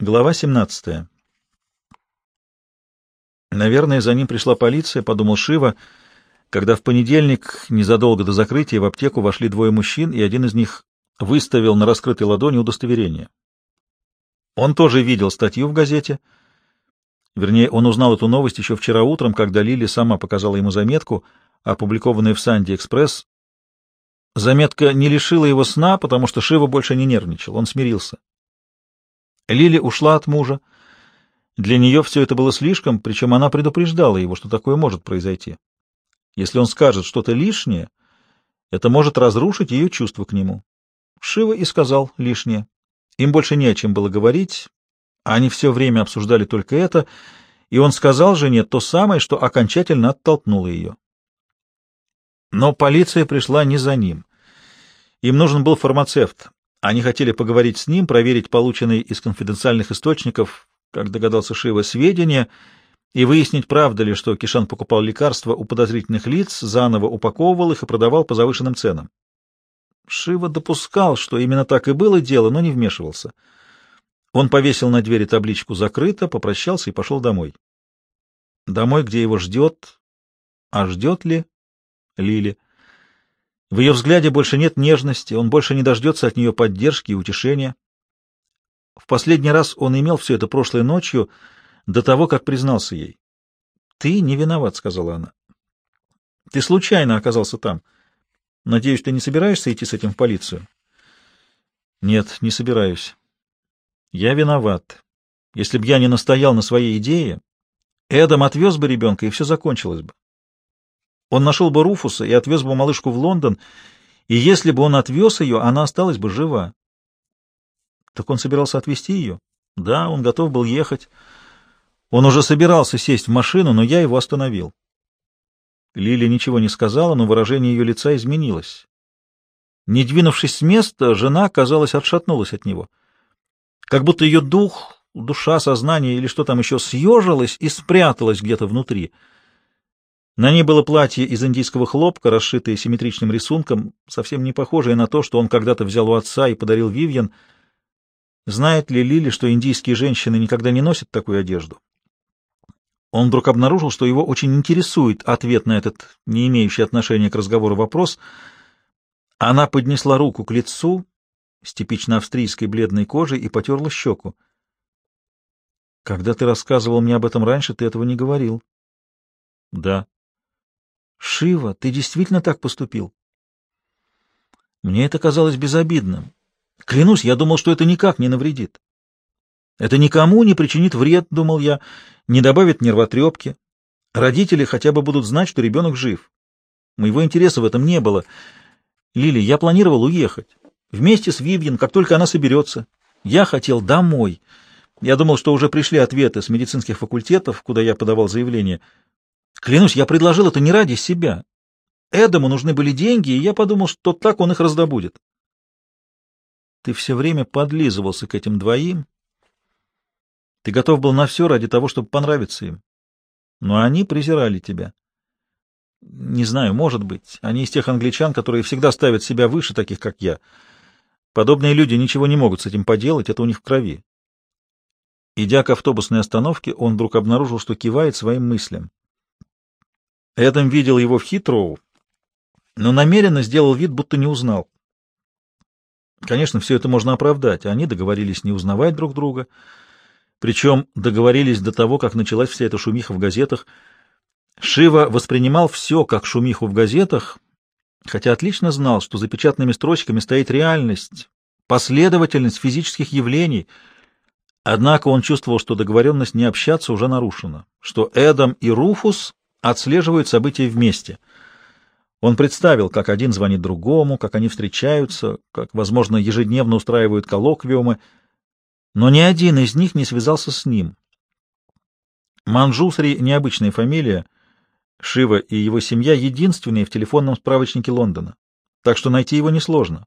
Глава 17. Наверное, за ним пришла полиция, подумал Шива, когда в понедельник, незадолго до закрытия, в аптеку вошли двое мужчин, и один из них выставил на раскрытой ладони удостоверение. Он тоже видел статью в газете. Вернее, он узнал эту новость еще вчера утром, когда Лили сама показала ему заметку, опубликованную в Санди Экспресс. Заметка не лишила его сна, потому что Шива больше не нервничал, он смирился. Лили ушла от мужа. Для нее все это было слишком, причем она предупреждала его, что такое может произойти. Если он скажет что-то лишнее, это может разрушить ее чувство к нему. Шива и сказал лишнее. Им больше не о чем было говорить, они все время обсуждали только это, и он сказал жене то самое, что окончательно оттолкнуло ее. Но полиция пришла не за ним. Им нужен был фармацевт. Они хотели поговорить с ним, проверить полученные из конфиденциальных источников, как догадался Шива, сведения и выяснить, правда ли, что Кишан покупал лекарства у подозрительных лиц, заново упаковывал их и продавал по завышенным ценам. Шива допускал, что именно так и было дело, но не вмешивался. Он повесил на двери табличку «Закрыто», попрощался и пошел домой. Домой, где его ждет... А ждет ли Лили? В ее взгляде больше нет нежности, он больше не дождется от нее поддержки и утешения. В последний раз он имел все это прошлой ночью, до того, как признался ей. — Ты не виноват, — сказала она. — Ты случайно оказался там. Надеюсь, ты не собираешься идти с этим в полицию? — Нет, не собираюсь. Я виноват. Если б я не настоял на своей идее, Эдам отвез бы ребенка, и все закончилось бы. Он нашел бы Руфуса и отвез бы малышку в Лондон, и если бы он отвез ее, она осталась бы жива. Так он собирался отвезти ее? Да, он готов был ехать. Он уже собирался сесть в машину, но я его остановил. Лили ничего не сказала, но выражение ее лица изменилось. Не двинувшись с места, жена, казалось, отшатнулась от него. Как будто ее дух, душа, сознание или что там еще съежилось и спряталось где-то внутри — на ней было платье из индийского хлопка, расшитое симметричным рисунком, совсем не похожее на то, что он когда-то взял у отца и подарил Вивьен. Знает ли Лили, что индийские женщины никогда не носят такую одежду? Он вдруг обнаружил, что его очень интересует ответ на этот, не имеющий отношения к разговору вопрос. Она поднесла руку к лицу с типично австрийской бледной кожей и потерла щеку. «Когда ты рассказывал мне об этом раньше, ты этого не говорил». «Да». Шива, ты действительно так поступил? Мне это казалось безобидным. Клянусь, я думал, что это никак не навредит. Это никому не причинит вред, думал я, не добавит нервотрепки. Родители хотя бы будут знать, что ребенок жив. Моего интереса в этом не было. Лили, я планировал уехать. Вместе с Вивьен, как только она соберется. Я хотел домой. Я думал, что уже пришли ответы с медицинских факультетов, куда я подавал заявление — Клянусь, я предложил это не ради себя. Эдаму нужны были деньги, и я подумал, что так он их раздобудет. Ты все время подлизывался к этим двоим. Ты готов был на все ради того, чтобы понравиться им. Но они презирали тебя. Не знаю, может быть. Они из тех англичан, которые всегда ставят себя выше таких, как я. Подобные люди ничего не могут с этим поделать, это у них в крови. Идя к автобусной остановке, он вдруг обнаружил, что кивает своим мыслям. Эдам видел его в Хитроу, но намеренно сделал вид, будто не узнал. Конечно, все это можно оправдать. Они договорились не узнавать друг друга, причем договорились до того, как началась вся эта шумиха в газетах. Шива воспринимал все как шумиху в газетах, хотя отлично знал, что за печатными строчками стоит реальность, последовательность физических явлений. Однако он чувствовал, что договоренность не общаться уже нарушена, что Эдам и Руфус отслеживают события вместе. Он представил, как один звонит другому, как они встречаются, как, возможно, ежедневно устраивают коллоквиумы, но ни один из них не связался с ним. Манджусри — необычная фамилия, Шива и его семья — единственные в телефонном справочнике Лондона, так что найти его несложно.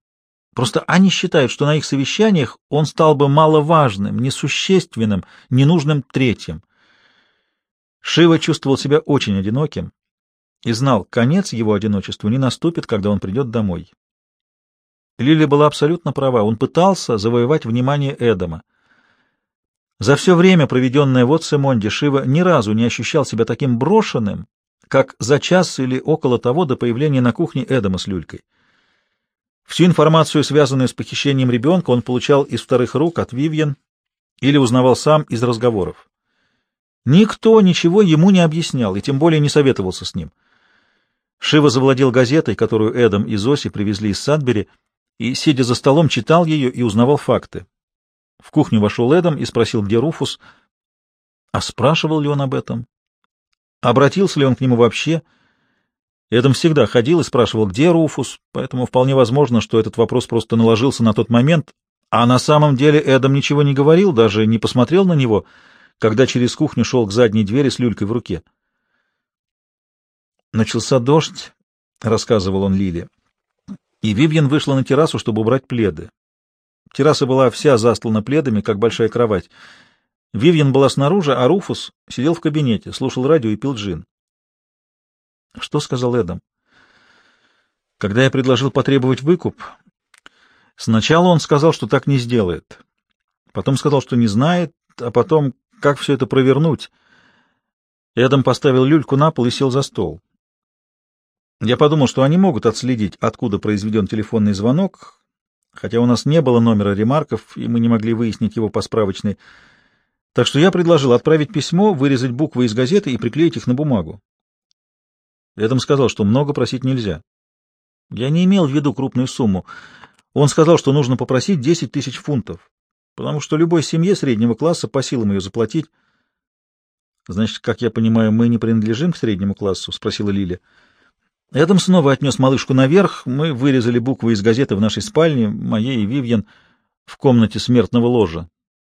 Просто они считают, что на их совещаниях он стал бы маловажным, несущественным, ненужным третьим. Шива чувствовал себя очень одиноким и знал, конец его одиночеству не наступит, когда он придет домой. Лили была абсолютно права, он пытался завоевать внимание Эдама. За все время, проведенное в Отсемонде, Шива ни разу не ощущал себя таким брошенным, как за час или около того до появления на кухне Эдама с люлькой. Всю информацию, связанную с похищением ребенка, он получал из вторых рук от Вивьен или узнавал сам из разговоров. Никто ничего ему не объяснял и тем более не советовался с ним. Шива завладел газетой, которую Эдам и Зоси привезли из Садбери, и, сидя за столом, читал ее и узнавал факты. В кухню вошел Эдам и спросил, где Руфус. А спрашивал ли он об этом? Обратился ли он к нему вообще? Эдам всегда ходил и спрашивал, где Руфус, поэтому вполне возможно, что этот вопрос просто наложился на тот момент, а на самом деле Эдам ничего не говорил, даже не посмотрел на него, когда через кухню шел к задней двери с люлькой в руке. Начался дождь, — рассказывал он Лиле, и Вивьен вышла на террасу, чтобы убрать пледы. Терраса была вся застлана пледами, как большая кровать. Вивьен была снаружи, а Руфус сидел в кабинете, слушал радио и пил джин. Что сказал Эдам? Когда я предложил потребовать выкуп, сначала он сказал, что так не сделает. Потом сказал, что не знает, а потом, как все это провернуть. Эдам поставил люльку на пол и сел за стол. Я подумал, что они могут отследить, откуда произведен телефонный звонок, хотя у нас не было номера ремарков, и мы не могли выяснить его по справочной. Так что я предложил отправить письмо, вырезать буквы из газеты и приклеить их на бумагу. Эдам сказал, что много просить нельзя. Я не имел в виду крупную сумму. Он сказал, что нужно попросить 10 тысяч фунтов, потому что любой семье среднего класса по силам ее заплатить. — Значит, как я понимаю, мы не принадлежим к среднему классу? — спросила Лиля. Эдам снова отнес малышку наверх. Мы вырезали буквы из газеты в нашей спальне, моей и Вивьен, в комнате смертного ложа,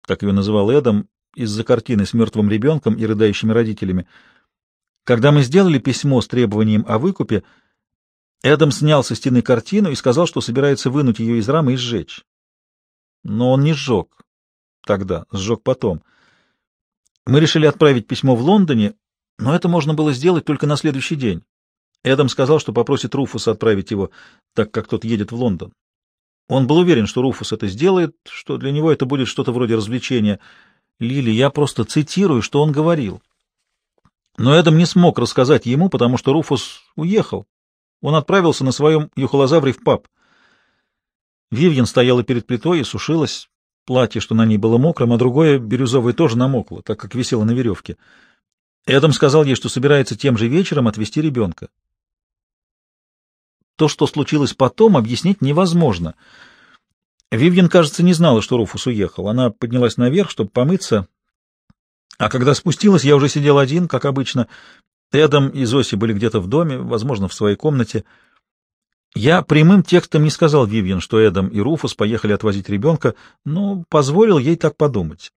как ее называл Эдам, из-за картины с мертвым ребенком и рыдающими родителями. Когда мы сделали письмо с требованием о выкупе, Эдам снял со стены картину и сказал, что собирается вынуть ее из рамы и сжечь. Но он не сжег тогда, сжег потом. Мы решили отправить письмо в Лондоне, но это можно было сделать только на следующий день. Эдам сказал, что попросит Руфуса отправить его, так как тот едет в Лондон. Он был уверен, что Руфус это сделает, что для него это будет что-то вроде развлечения — Лили, я просто цитирую, что он говорил. Но Эдам не смог рассказать ему, потому что Руфус уехал. Он отправился на своем юхолозавре в паб. Вивьен стояла перед плитой и сушилась. Платье, что на ней было мокрым, а другое, бирюзовое, тоже намокло, так как висело на веревке. Эдам сказал ей, что собирается тем же вечером отвезти ребенка. То, что случилось потом, объяснить невозможно — Вивьен, кажется, не знала, что Руфус уехал. Она поднялась наверх, чтобы помыться. А когда спустилась, я уже сидел один, как обычно. Эдам и Зоси были где-то в доме, возможно, в своей комнате. Я прямым текстом не сказал Вивьен, что Эдам и Руфус поехали отвозить ребенка, но позволил ей так подумать.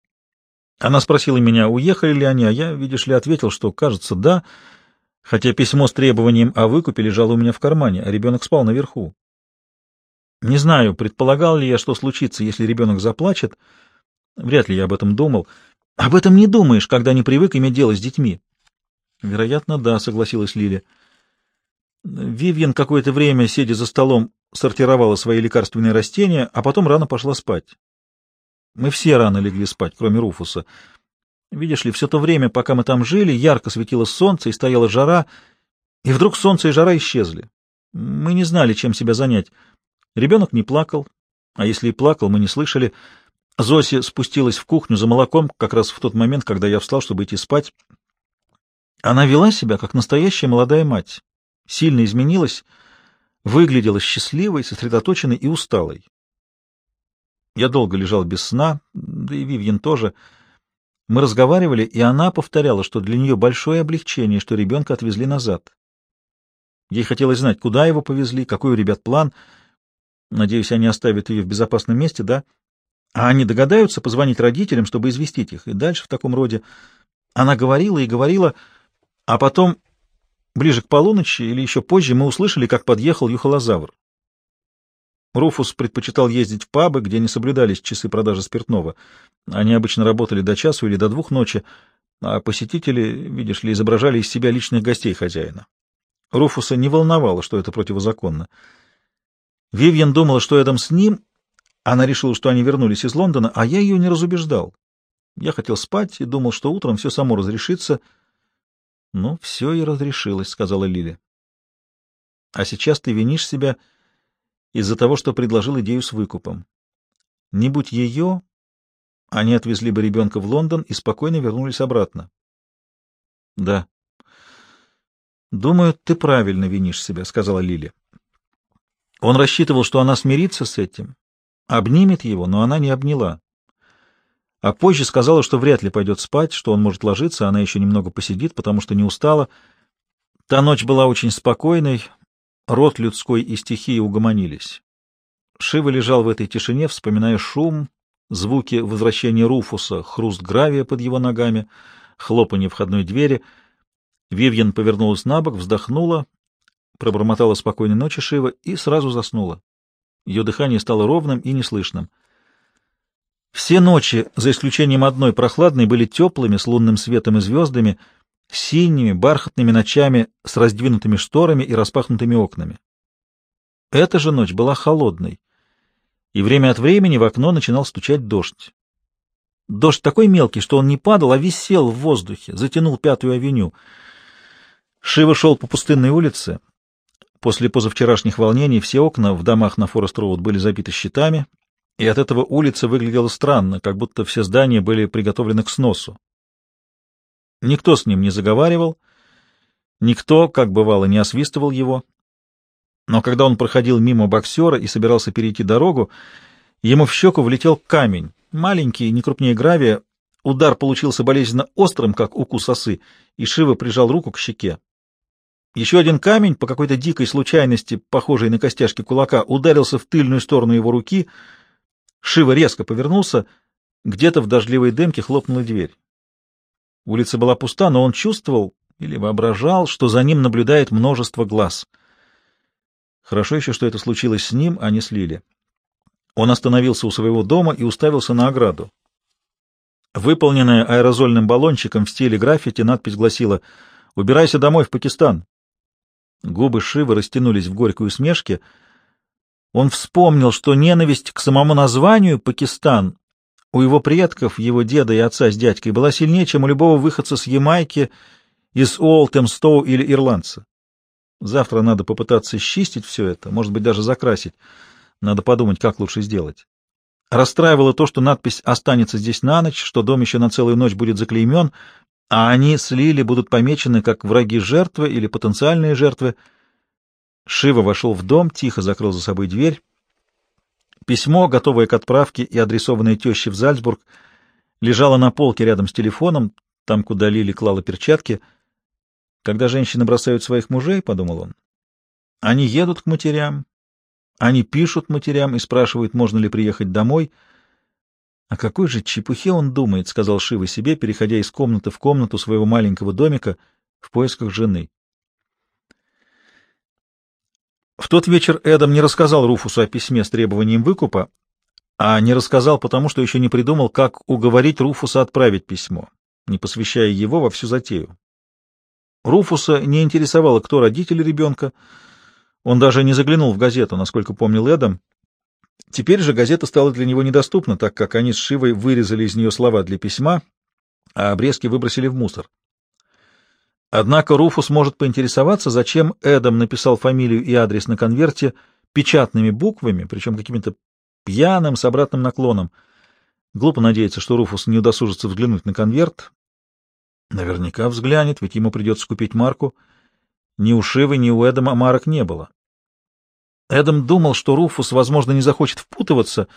Она спросила меня, уехали ли они, а я, видишь ли, ответил, что, кажется, да, хотя письмо с требованием о выкупе лежало у меня в кармане, а ребенок спал наверху. Не знаю, предполагал ли я, что случится, если ребенок заплачет. Вряд ли я об этом думал. Об этом не думаешь, когда не привык иметь дело с детьми. Вероятно, да, согласилась Лиля. Вивьен какое-то время, сидя за столом, сортировала свои лекарственные растения, а потом рано пошла спать. Мы все рано легли спать, кроме Руфуса. Видишь ли, все то время, пока мы там жили, ярко светило солнце и стояла жара, и вдруг солнце и жара исчезли. Мы не знали, чем себя занять. Ребенок не плакал, а если и плакал, мы не слышали. Зося спустилась в кухню за молоком как раз в тот момент, когда я встал, чтобы идти спать. Она вела себя, как настоящая молодая мать, сильно изменилась, выглядела счастливой, сосредоточенной и усталой. Я долго лежал без сна, да и Вивьен тоже. Мы разговаривали, и она повторяла, что для нее большое облегчение, что ребенка отвезли назад. Ей хотелось знать, куда его повезли, какой у ребят план — Надеюсь, они оставят ее в безопасном месте, да? А они догадаются позвонить родителям, чтобы известить их. И дальше в таком роде. Она говорила и говорила, а потом, ближе к полуночи или еще позже, мы услышали, как подъехал юхолозавр. Руфус предпочитал ездить в пабы, где не соблюдались часы продажи спиртного. Они обычно работали до часу или до двух ночи, а посетители, видишь ли, изображали из себя личных гостей хозяина. Руфуса не волновало, что это противозаконно. Вивьен думала, что Эдам с ним. Она решила, что они вернулись из Лондона, а я ее не разубеждал. Я хотел спать и думал, что утром все само разрешится. — Ну, все и разрешилось, — сказала Лили. — А сейчас ты винишь себя из-за того, что предложил идею с выкупом. Не будь ее, они отвезли бы ребенка в Лондон и спокойно вернулись обратно. — Да. — Думаю, ты правильно винишь себя, — сказала Лили. Он рассчитывал, что она смирится с этим, обнимет его, но она не обняла. А позже сказала, что вряд ли пойдет спать, что он может ложиться, она еще немного посидит, потому что не устала. Та ночь была очень спокойной, род людской и стихии угомонились. Шива лежал в этой тишине, вспоминая шум, звуки возвращения Руфуса, хруст гравия под его ногами, хлопанье входной двери. Вивьен повернулась на бок, вздохнула, пробормотала спокойной ночи Шива и сразу заснула. Ее дыхание стало ровным и неслышным. Все ночи, за исключением одной прохладной, были теплыми, с лунным светом и звездами, синими, бархатными ночами с раздвинутыми шторами и распахнутыми окнами. Эта же ночь была холодной, и время от времени в окно начинал стучать дождь. Дождь такой мелкий, что он не падал, а висел в воздухе, затянул Пятую авеню. Шива шел по пустынной улице, После позавчерашних волнений все окна в домах на Форест-Роуд были забиты щитами, и от этого улица выглядела странно, как будто все здания были приготовлены к сносу. Никто с ним не заговаривал, никто, как бывало, не освистывал его. Но когда он проходил мимо боксера и собирался перейти дорогу, ему в щеку влетел камень, маленький, не крупнее гравия. Удар получился болезненно острым, как укус осы, и Шива прижал руку к щеке. Еще один камень, по какой-то дикой случайности, похожей на костяшки кулака, ударился в тыльную сторону его руки. Шива резко повернулся. Где-то в дождливой дымке хлопнула дверь. Улица была пуста, но он чувствовал или воображал, что за ним наблюдает множество глаз. Хорошо еще, что это случилось с ним, а не с Лили. Он остановился у своего дома и уставился на ограду. Выполненная аэрозольным баллончиком в стиле граффити, надпись гласила «Убирайся домой в Пакистан». Губы Шивы растянулись в горькой усмешке. Он вспомнил, что ненависть к самому названию «Пакистан» у его предков, его деда и отца с дядькой была сильнее, чем у любого выходца с Ямайки, из Уолтемстоу или ирландца. Завтра надо попытаться счистить все это, может быть, даже закрасить. Надо подумать, как лучше сделать. Расстраивало то, что надпись останется здесь на ночь, что дом еще на целую ночь будет заклеймен, а они с Лили будут помечены как враги жертвы или потенциальные жертвы. Шива вошел в дом, тихо закрыл за собой дверь. Письмо, готовое к отправке и адресованное теще в Зальцбург, лежало на полке рядом с телефоном, там, куда Лили клала перчатки. Когда женщины бросают своих мужей, — подумал он, — они едут к матерям, они пишут матерям и спрашивают, можно ли приехать домой — «О какой же чепухе он думает», — сказал Шива себе, переходя из комнаты в комнату своего маленького домика в поисках жены. В тот вечер Эдам не рассказал Руфусу о письме с требованием выкупа, а не рассказал потому, что еще не придумал, как уговорить Руфуса отправить письмо, не посвящая его во всю затею. Руфуса не интересовало, кто родители ребенка, он даже не заглянул в газету, насколько помнил Эдам, Теперь же газета стала для него недоступна, так как они с Шивой вырезали из нее слова для письма, а обрезки выбросили в мусор. Однако Руфус может поинтересоваться, зачем Эдам написал фамилию и адрес на конверте печатными буквами, причем каким-то пьяным с обратным наклоном. Глупо надеяться, что Руфус не удосужится взглянуть на конверт. Наверняка взглянет, ведь ему придется купить марку. Ни у Шивы, ни у Эдама марок не было. Эдам думал, что Руфус, возможно, не захочет впутываться,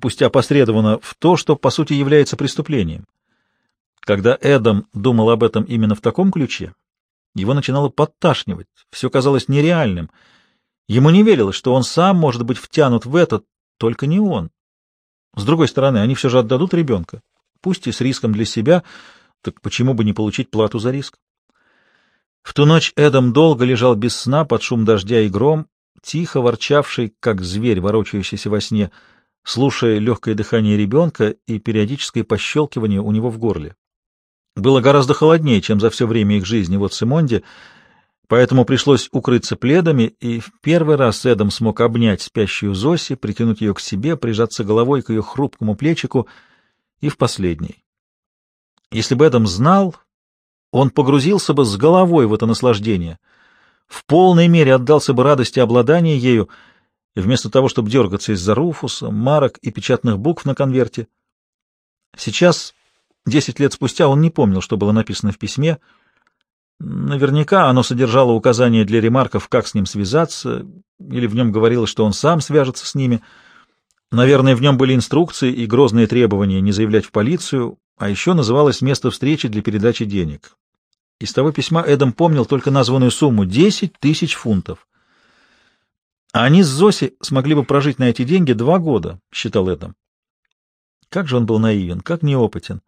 пусть опосредованно, в то, что, по сути, является преступлением. Когда Эдам думал об этом именно в таком ключе, его начинало подташнивать, все казалось нереальным. Ему не верилось, что он сам может быть втянут в это, только не он. С другой стороны, они все же отдадут ребенка, пусть и с риском для себя, так почему бы не получить плату за риск? В ту ночь Эдам долго лежал без сна под шум дождя и гром, тихо ворчавший, как зверь, ворочающийся во сне, слушая легкое дыхание ребенка и периодическое пощелкивание у него в горле. Было гораздо холоднее, чем за все время их жизни в Симонде, поэтому пришлось укрыться пледами, и в первый раз Эдом смог обнять спящую Зоси, притянуть ее к себе, прижаться головой к ее хрупкому плечику, и в последний. Если бы Эдам знал, он погрузился бы с головой в это наслаждение, в полной мере отдался бы радости обладания ею, вместо того, чтобы дергаться из-за руфуса, марок и печатных букв на конверте. Сейчас, десять лет спустя, он не помнил, что было написано в письме. Наверняка оно содержало указания для ремарков, как с ним связаться, или в нем говорилось, что он сам свяжется с ними. Наверное, в нем были инструкции и грозные требования не заявлять в полицию, а еще называлось место встречи для передачи денег. Из того письма Эдам помнил только названную сумму — 10 тысяч фунтов. А они с Зоси смогли бы прожить на эти деньги два года, считал Эдам. Как же он был наивен, как неопытен.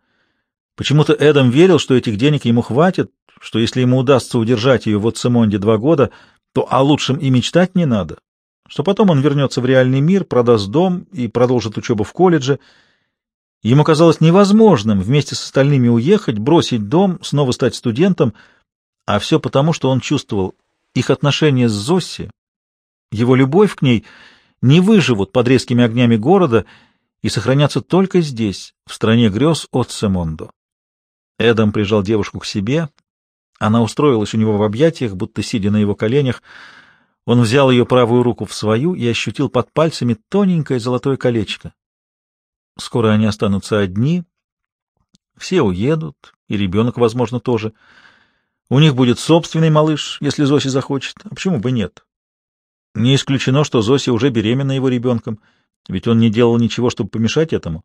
Почему-то Эдам верил, что этих денег ему хватит, что если ему удастся удержать ее в Отцемонде два года, то о лучшем и мечтать не надо, что потом он вернется в реальный мир, продаст дом и продолжит учебу в колледже — Ему казалось невозможным вместе с остальными уехать, бросить дом, снова стать студентом, а все потому, что он чувствовал их отношения с Зосси, его любовь к ней не выживут под резкими огнями города и сохранятся только здесь, в стране грез от Семондо. Эдам прижал девушку к себе, она устроилась у него в объятиях, будто сидя на его коленях. Он взял ее правую руку в свою и ощутил под пальцами тоненькое золотое колечко. Скоро они останутся одни, все уедут, и ребенок, возможно, тоже. У них будет собственный малыш, если Зоси захочет. А почему бы нет? Не исключено, что Зоси уже беременна его ребенком, ведь он не делал ничего, чтобы помешать этому.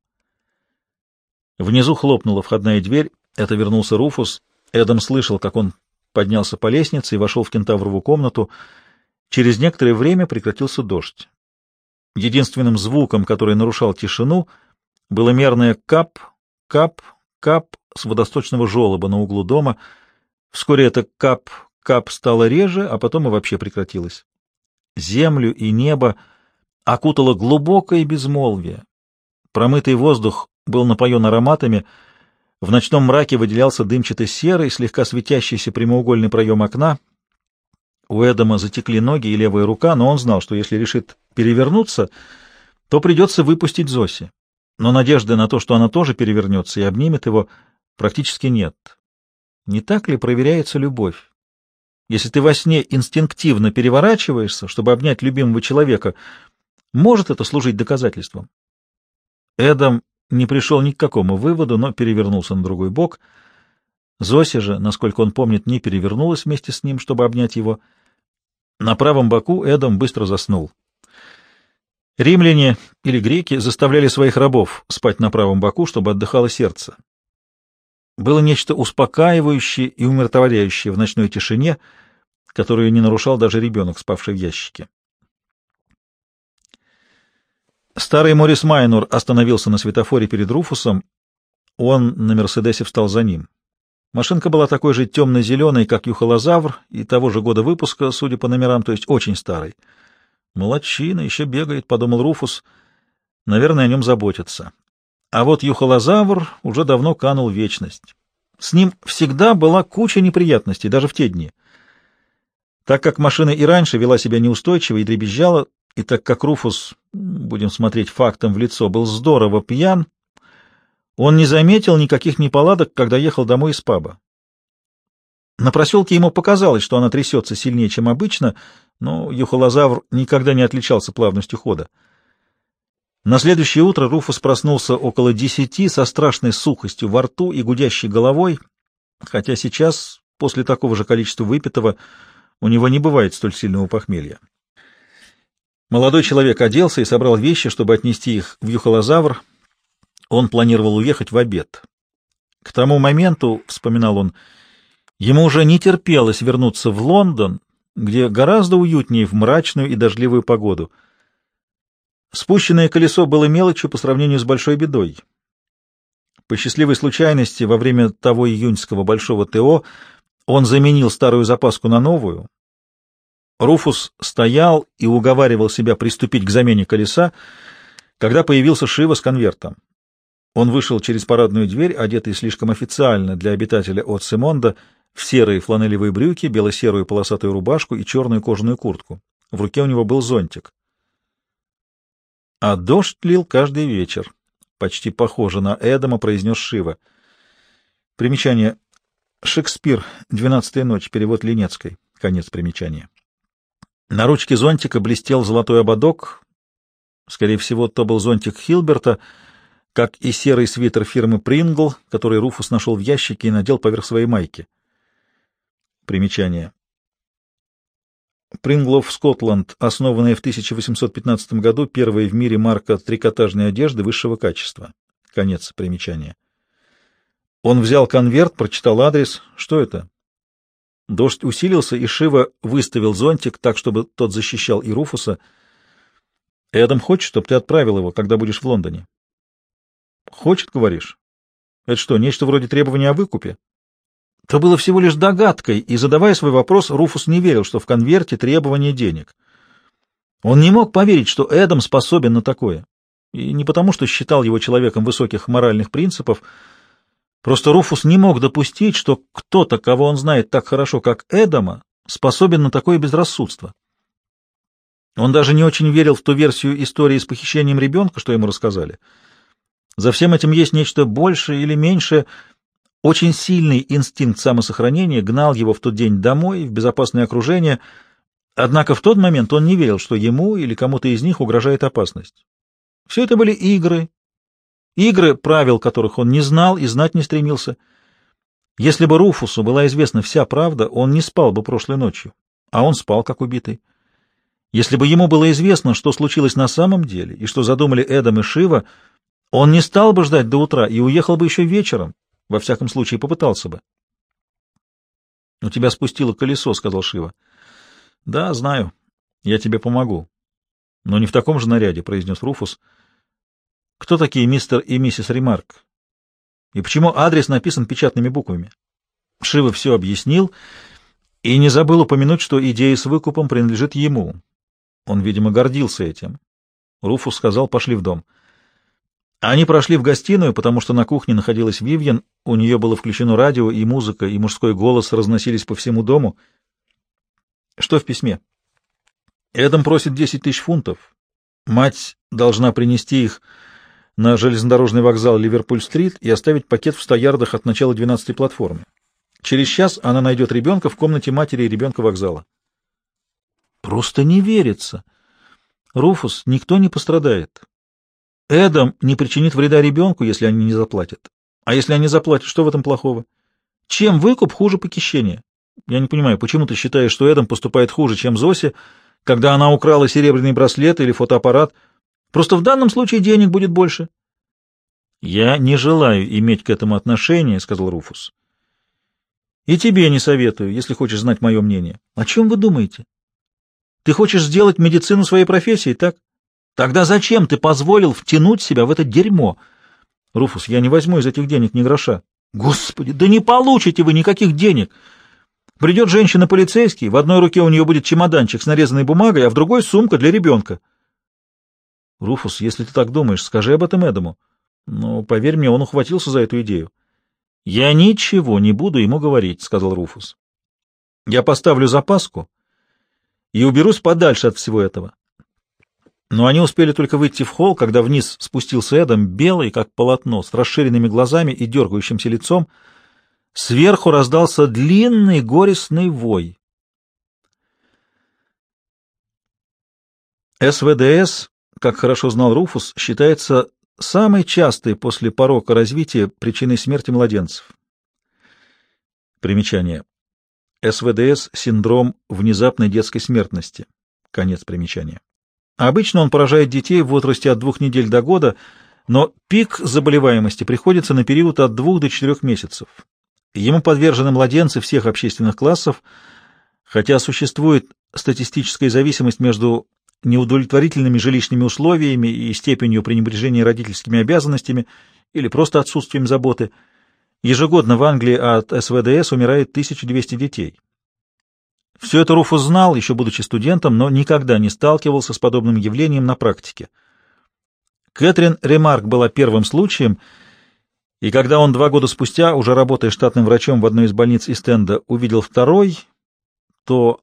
Внизу хлопнула входная дверь, это вернулся Руфус. Эдам слышал, как он поднялся по лестнице и вошел в кентаврову комнату. Через некоторое время прекратился дождь. Единственным звуком, который нарушал тишину — было мерное кап, кап, кап с водосточного желоба на углу дома. Вскоре это кап, кап стало реже, а потом и вообще прекратилось. Землю и небо окутало глубокое безмолвие. Промытый воздух был напоен ароматами, в ночном мраке выделялся дымчатый серый, слегка светящийся прямоугольный проем окна. У Эдама затекли ноги и левая рука, но он знал, что если решит перевернуться, то придется выпустить Зоси но надежды на то, что она тоже перевернется и обнимет его, практически нет. Не так ли проверяется любовь? Если ты во сне инстинктивно переворачиваешься, чтобы обнять любимого человека, может это служить доказательством? Эдам не пришел ни к какому выводу, но перевернулся на другой бок. Зося же, насколько он помнит, не перевернулась вместе с ним, чтобы обнять его. На правом боку Эдам быстро заснул. Римляне или греки заставляли своих рабов спать на правом боку, чтобы отдыхало сердце. Было нечто успокаивающее и умиротворяющее в ночной тишине, которую не нарушал даже ребенок, спавший в ящике. Старый Морис Майнур остановился на светофоре перед Руфусом. Он на Мерседесе встал за ним. Машинка была такой же темно-зеленой, как юхолозавр, и того же года выпуска, судя по номерам, то есть очень старой. Молодчина, еще бегает, — подумал Руфус. Наверное, о нем заботятся. А вот юхолозавр уже давно канул вечность. С ним всегда была куча неприятностей, даже в те дни. Так как машина и раньше вела себя неустойчиво и дребезжала, и так как Руфус, будем смотреть фактом в лицо, был здорово пьян, он не заметил никаких неполадок, когда ехал домой из паба. На проселке ему показалось, что она трясется сильнее, чем обычно, но юхолозавр никогда не отличался плавностью хода. На следующее утро Руфус проснулся около десяти со страшной сухостью во рту и гудящей головой, хотя сейчас, после такого же количества выпитого, у него не бывает столь сильного похмелья. Молодой человек оделся и собрал вещи, чтобы отнести их в юхолозавр. Он планировал уехать в обед. К тому моменту, — вспоминал он, — Ему уже не терпелось вернуться в Лондон, где гораздо уютнее в мрачную и дождливую погоду. Спущенное колесо было мелочью по сравнению с большой бедой. По счастливой случайности, во время того июньского большого ТО он заменил старую запаску на новую. Руфус стоял и уговаривал себя приступить к замене колеса, когда появился Шива с конвертом. Он вышел через парадную дверь, одетый слишком официально для обитателя от Симонда, в серые фланелевые брюки, бело-серую полосатую рубашку и черную кожаную куртку. В руке у него был зонтик. А дождь лил каждый вечер. Почти похоже на Эдама, произнес Шива. Примечание. Шекспир. «Двенадцатая ночь». Перевод Ленецкой. Конец примечания. На ручке зонтика блестел золотой ободок. Скорее всего, то был зонтик Хилберта, как и серый свитер фирмы Прингл, который Руфус нашел в ящике и надел поверх своей майки. Примечание. Принглов Скотланд, основанная в 1815 году, первая в мире марка трикотажной одежды высшего качества. Конец примечания. Он взял конверт, прочитал адрес. Что это? Дождь усилился, и Шива выставил зонтик так, чтобы тот защищал и Руфуса. Эдам хочет, чтобы ты отправил его, когда будешь в Лондоне. Хочет, говоришь? Это что, нечто вроде требования о выкупе? То было всего лишь догадкой, и, задавая свой вопрос, Руфус не верил, что в конверте требование денег. Он не мог поверить, что Эдам способен на такое. И не потому, что считал его человеком высоких моральных принципов, Просто Руфус не мог допустить, что кто-то, кого он знает так хорошо, как Эдама, способен на такое безрассудство. Он даже не очень верил в ту версию истории с похищением ребенка, что ему рассказали. За всем этим есть нечто большее или меньшее. Очень сильный инстинкт самосохранения гнал его в тот день домой, в безопасное окружение, однако в тот момент он не верил, что ему или кому-то из них угрожает опасность. Все это были игры, Игры, правил которых он не знал и знать не стремился. Если бы Руфусу была известна вся правда, он не спал бы прошлой ночью, а он спал как убитый. Если бы ему было известно, что случилось на самом деле и что задумали Эдам и Шива, он не стал бы ждать до утра и уехал бы еще вечером, во всяком случае попытался бы. — У тебя спустило колесо, — сказал Шива. — Да, знаю. Я тебе помогу. — Но не в таком же наряде, — произнес Руфус. — кто такие мистер и миссис Ремарк? И почему адрес написан печатными буквами? Шива все объяснил и не забыл упомянуть, что идея с выкупом принадлежит ему. Он, видимо, гордился этим. Руфус сказал, пошли в дом. Они прошли в гостиную, потому что на кухне находилась Вивьен, у нее было включено радио, и музыка, и мужской голос разносились по всему дому. Что в письме? Эдам просит десять тысяч фунтов. Мать должна принести их на железнодорожный вокзал Ливерпуль-стрит и оставить пакет в 100 ярдах от начала 12-й платформы. Через час она найдет ребенка в комнате матери и ребенка вокзала. Просто не верится. Руфус, никто не пострадает. Эдам не причинит вреда ребенку, если они не заплатят. А если они заплатят, что в этом плохого? Чем выкуп хуже похищения? Я не понимаю, почему ты считаешь, что Эдам поступает хуже, чем Зоси, когда она украла серебряный браслет или фотоаппарат — Просто в данном случае денег будет больше. — Я не желаю иметь к этому отношения, — сказал Руфус. — И тебе не советую, если хочешь знать мое мнение. О чем вы думаете? Ты хочешь сделать медицину своей профессией, так? Тогда зачем ты позволил втянуть себя в это дерьмо? Руфус, я не возьму из этих денег ни гроша. Господи, да не получите вы никаких денег! Придет женщина-полицейский, в одной руке у нее будет чемоданчик с нарезанной бумагой, а в другой — сумка для ребенка. Руфус, если ты так думаешь, скажи об этом Эдаму. Но, поверь мне, он ухватился за эту идею. Я ничего не буду ему говорить, сказал Руфус. Я поставлю запаску и уберусь подальше от всего этого. Но они успели только выйти в холл, когда вниз спустился Эдам, белый, как полотно, с расширенными глазами и дергающимся лицом. Сверху раздался длинный горестный вой. СВДС как хорошо знал Руфус, считается самой частой после порока развития причиной смерти младенцев. Примечание. СВДС – синдром внезапной детской смертности. Конец примечания. Обычно он поражает детей в возрасте от двух недель до года, но пик заболеваемости приходится на период от двух до четырех месяцев. Ему подвержены младенцы всех общественных классов, хотя существует статистическая зависимость между неудовлетворительными жилищными условиями и степенью пренебрежения родительскими обязанностями или просто отсутствием заботы. Ежегодно в Англии от СВДС умирает 1200 детей. Все это Руфус знал, еще будучи студентом, но никогда не сталкивался с подобным явлением на практике. Кэтрин Ремарк была первым случаем, и когда он два года спустя, уже работая штатным врачом в одной из больниц Истенда, увидел второй, то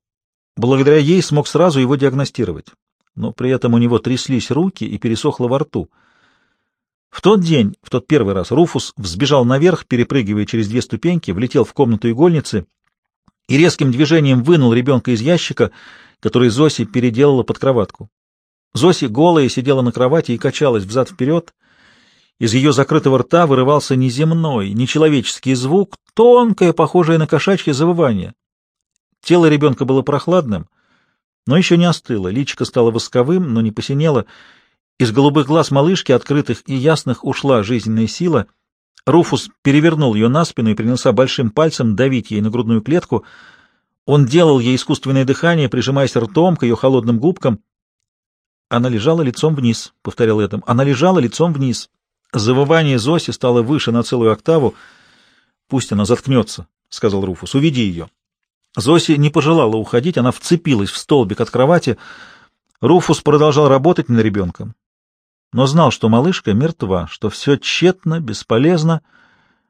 благодаря ей смог сразу его диагностировать но при этом у него тряслись руки и пересохло во рту. В тот день, в тот первый раз, Руфус взбежал наверх, перепрыгивая через две ступеньки, влетел в комнату игольницы и резким движением вынул ребенка из ящика, который Зоси переделала под кроватку. Зоси голая сидела на кровати и качалась взад-вперед. Из ее закрытого рта вырывался неземной, нечеловеческий звук, тонкое, похожее на кошачье завывание. Тело ребенка было прохладным, но еще не остыло, личико стало восковым, но не посинело, из голубых глаз малышки, открытых и ясных, ушла жизненная сила. Руфус перевернул ее на спину и принялся большим пальцем давить ей на грудную клетку. Он делал ей искусственное дыхание, прижимаясь ртом к ее холодным губкам. Она лежала лицом вниз, — повторял Эдам. Она лежала лицом вниз. Завывание Зоси стало выше на целую октаву. — Пусть она заткнется, — сказал Руфус. — Уведи ее. Зоси не пожелала уходить, она вцепилась в столбик от кровати. Руфус продолжал работать над ребенком но знал, что малышка мертва, что все тщетно, бесполезно,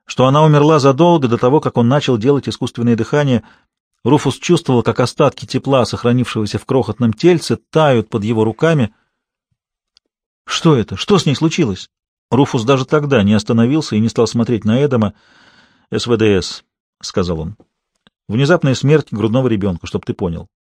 что она умерла задолго до того, как он начал делать искусственное дыхание. Руфус чувствовал, как остатки тепла, сохранившегося в крохотном тельце, тают под его руками. Что это? Что с ней случилось? Руфус даже тогда не остановился и не стал смотреть на Эдама. «СВДС», — сказал он. «Внезапная смерть грудного ребенка, чтоб ты понял.